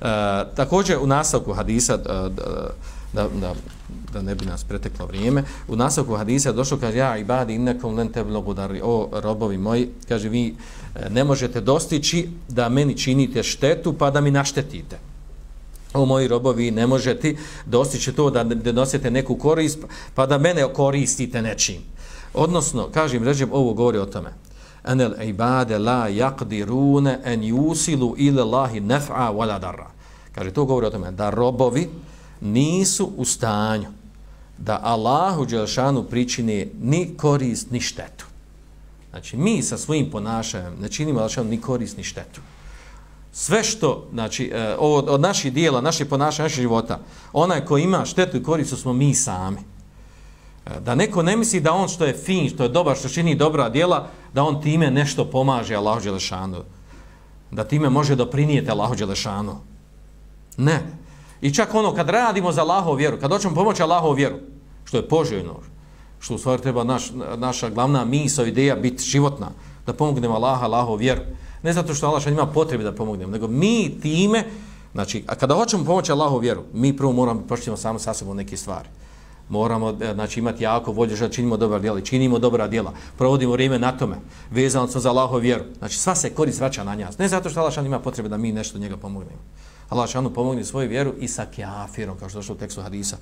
E, također u nastavku hadisa e, da, da, da, da ne bi nas preteklo vrijeme u nastavku hadisa došlo kaže ja ibadi innakum lan tablugu dari o robovi moji kaže vi e, ne možete dostići da meni činite štetu pa da mi naštetite. O moji robovi ne možete dostići to da ne neku korist pa da mene koristite nečim. Odnosno kažem ređem ovo govori o tome anel ibade la yaqdirune an yusilu ila Allahi naf'a wala darra. Kaže to govori o tome da robovi nisu u stanju da Allahu dželšanu pričini ni korist ni štetu. Znači mi sa svojim ponašanjem ne činimo Allahu ni korist ni štetu. Sve što, znači, e, od, od naših dijela, naše ponašanje, naših života, onaj ko ima štetu i korist smo mi sami. Da neko ne misli da on što je fin, što je dobar, što čini dobra djela, da on time nešto pomaže Allahu Đelešanu. Da time može doprinijeti Allahu Đelešanu. Ne. I čak ono, kad radimo za Allahovu vjeru, kad hoćemo pomoći Allahovu vjeru, što je poželjno, što u stvari treba naš, naša glavna misa, ideja biti životna, da pomognemo Allaha, Allahovu vjeru. Ne zato što Allah ima potrebe da pomognemo, nego mi time, znači, a kada hoćemo pomoći Allahovu vjeru, mi prvo moramo počnemo samo sa sobom neke stvari moramo e, znači imati jako volje da činimo dobra djela činimo dobra djela. Provodimo vrijeme na tome. Vezano smo za Allahovu vjeru. Znači sva se korist vraća na njas. ne zato što Allah ima potrebe da mi nešto njega pomognemo. Allah šanu pomogne svoju vjeru i sa kjafirom, kao što došlo u tekstu hadisa.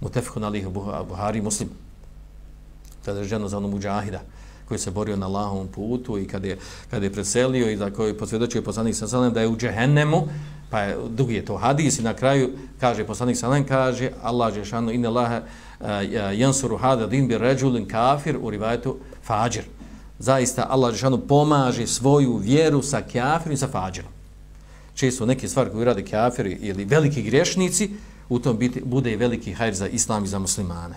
Mutefihun alihi Buhari muslim. Tada je ženo za onom muđahida koji se borio na Allahovom putu i kad je, kad je preselio i za koji posvjedočio poslanik sa da je u džehennemu pa je, dugi je to hadis i na kraju kaže poslanik salem kaže Allah je šanu inne lahe eh, jansuru eh, hada din bi ređulin kafir u rivajetu fađir. Zaista Allah Žešanu pomaže svoju vjeru sa kafirom i sa fađirom. Često neke stvari koje rade kafiri ili veliki grešnici, u tom biti, bude i veliki hajr za islam i za muslimane.